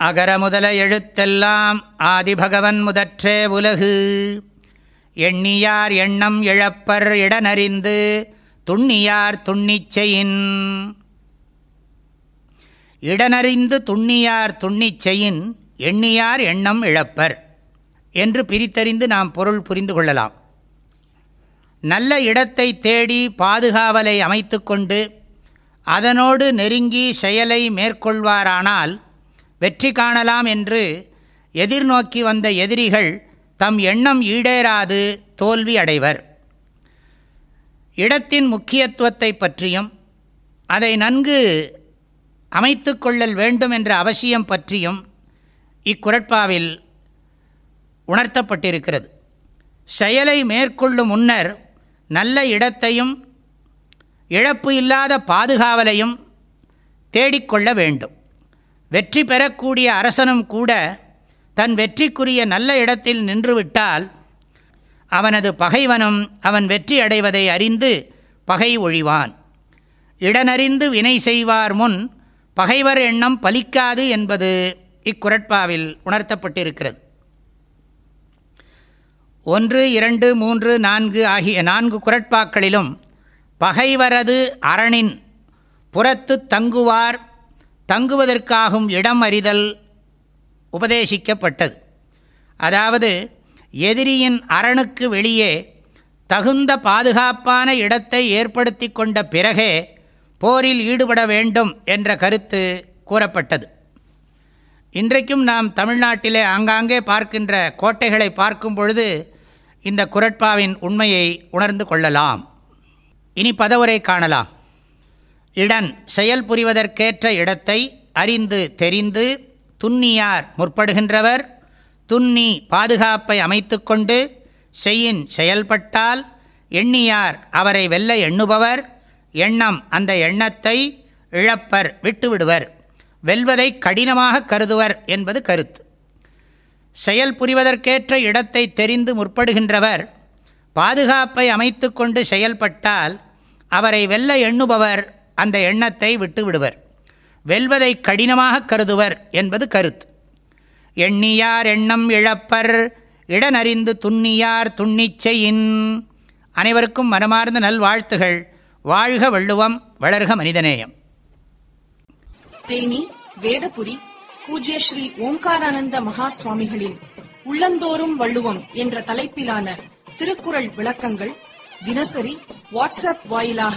அகர முதல எழுத்தெல்லாம் ஆதிபகவன் முதற்றே உலகு. எண்ணியார் எண்ணம் இழப்பர் இடனறிந்து துண்ணியார் துண்ணிச்செயின். இடனறிந்து துண்ணியார் துண்ணிச்செயின் எண்ணியார் எண்ணம் இழப்பர் என்று பிரித்தறிந்து நாம் பொருள் புரிந்து கொள்ளலாம். நல்ல இடத்தை தேடி பாதுகாவலை அமைத்து கொண்டு அதனோடு நெருங்கி செயலை மேற்கொள்வாரானால் வெற்றி காணலாம் என்று எதிர்நோக்கி வந்த எதிரிகள் தம் எண்ணம் ஈடேறாது தோல்வி அடைவர். இடத்தின் முக்கியத்துவத்தை பற்றியும் அதை நன்கு அமைத்து கொள்ளல் வேண்டும் என்ற அவசியம் பற்றியும் இக்குரட்பாவில் உணர்த்தப்பட்டிருக்கிறது. செயலை மேற்கொள்ளும் முன்னர் நல்ல இடத்தையும் இழப்பு இல்லாத பாதுகாவலையும் தேடிக்கொள்ள வேண்டும். வெற்றி பெறக்கூடிய அரசனும் கூட தன் வெற்றிக்குரிய நல்ல இடத்தில் நின்றுவிட்டால் அவனது பகைவனும் அவன் வெற்றி அடைவதை அறிந்து பகை ஒழிவான். இடனறிந்து வினை செய்வார் முன் பகைவர் எண்ணம் பலிக்காது என்பது இக்குரட்பாவில் உணர்த்தப்பட்டிருக்கிறது. ஒன்று இரண்டு மூன்று நான்கு ஆகிய நான்கு குரட்பாக்களிலும் பகைவரது அரணின் புறத்து தங்குவார் தங்குவதற்காகும் இடம் அறிதல் உபதேசிக்கப்பட்டது. அதாவது எதிரியின் அரணுக்கு வெளியே தகுந்த பாதுகாப்பான இடத்தை ஏற்படுத்தி கொண்ட பிறகே போரில் ஈடுபட வேண்டும் என்ற கருத்து கூறப்பட்டது. இன்றைக்கும் நாம் தமிழ்நாட்டிலே ஆங்காங்கே பார்க்கின்ற கோட்டைகளை பார்க்கும் பொழுது இந்த குரட்பாவின் உண்மையை உணர்ந்து கொள்ளலாம். இனி பதவுரை காணலாம். இடன் செயல் புரிவதற்கேற்ற இடத்தை அறிந்து தெரிந்து துன்னியார் முற்படுகின்றவர். துன்னி பாதுகாப்பை அமைத்து கொண்டு செய்யின் செயல்பட்டால் எண்ணியார் அவரை வெல்ல எண்ணுபவர். எண்ணம் அந்த எண்ணத்தை இழப்பர் விட்டுவிடுவர். வெல்வதை கடினமாக கருதுவர் என்பது கருத்து. செயல் புரிவதற்கேற்ற இடத்தை தெரிந்து முற்படுகின்றவர். பாதுகாப்பை அமைத்து கொண்டு செயல்பட்டால் அவரை வெல்ல எண்ணுபவர் அந்த எண்ணத்தை விட்டு விடுவர் வெல்வதை கடினமாக கருதுவர் என்பது கருத்து. எண்ணியார் எண்ணம் இழப்பர் இடனறிந்து துண்ணியார் துண்ணிச்செயின் அனைவருக்கும் மனமார்ந்த நல்வாழ்த்துகள். வாழ்க வள்ளுவம் வளர்க மனிதநேயம். தேனி வேதபுரி பூஜ்ய ஸ்ரீ ஓம்காரானந்த மகா சுவாமிகளின் உள்ளந்தோறும் வள்ளுவம் என்ற தலைப்பிலான திருக்குறள் விளக்கங்கள் தினசரி வாட்ஸ்அப் வாயிலாக